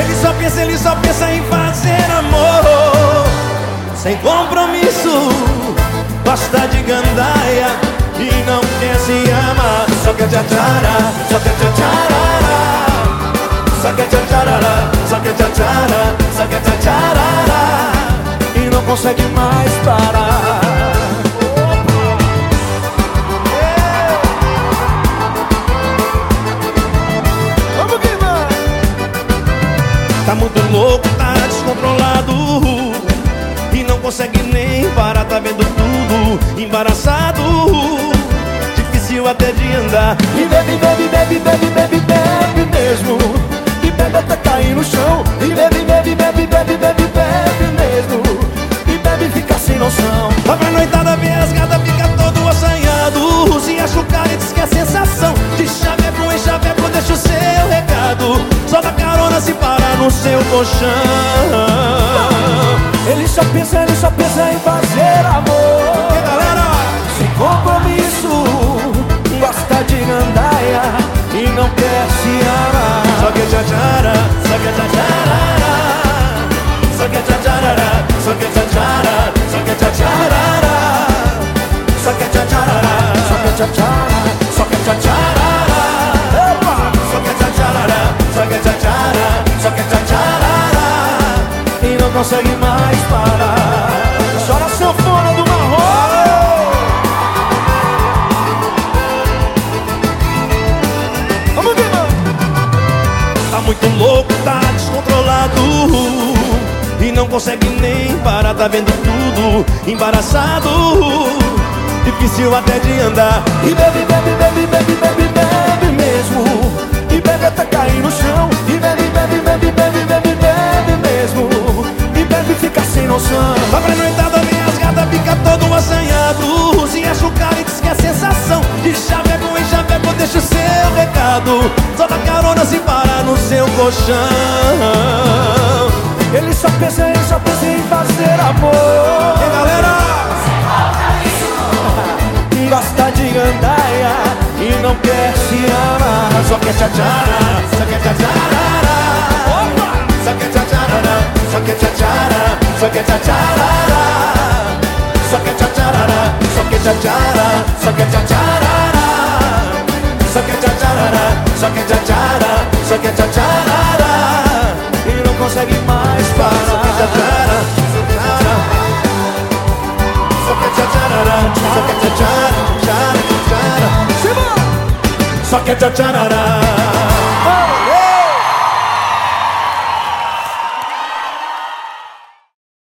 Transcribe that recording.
Ele só pensa, ele só pensa em fazer amor. Sem compromisso Gosta de gandaia E não quer se amar. Só quer tchatchara, só quer tchatcharara Só quer tchatcharara, só quer tchatchara Só quer tchatcharara E não consegue mais parar Tá muito louco, tá descontrolado. E não consegue nem parar, tá vendo tudo Embaraçado. Difícil até de andar. E bebe, bebe, bebe, bebe, bebe, bebe mesmo. E bebe até cair no chão colchão Ele só pensa, ele só pensa em fazer amor consegue mais parar. Chora sanfona do marrom. Vamos ver, Tá muito louco, tá descontrolado. E não consegue nem parar, tá vendo tudo Embaraçado. Difícil até de andar. E bebe, bebe, bebe, bebe, bebe, bebe mesmo. E bebe até cair no chão deixa o seu recado. Só dá carona se parar no seu colchão. Ele só pensa, ele só pensa em fazer amor. E galera, Gosta de gandaia E não quer se amar só quer tchatchara, só quer tchatcharara. Só quer tchatcharara, só quer tchatchara Só quer tchatcharara. Só quer tchatcharara, só quer tchatchara Só quer tchatcharara cha cha cha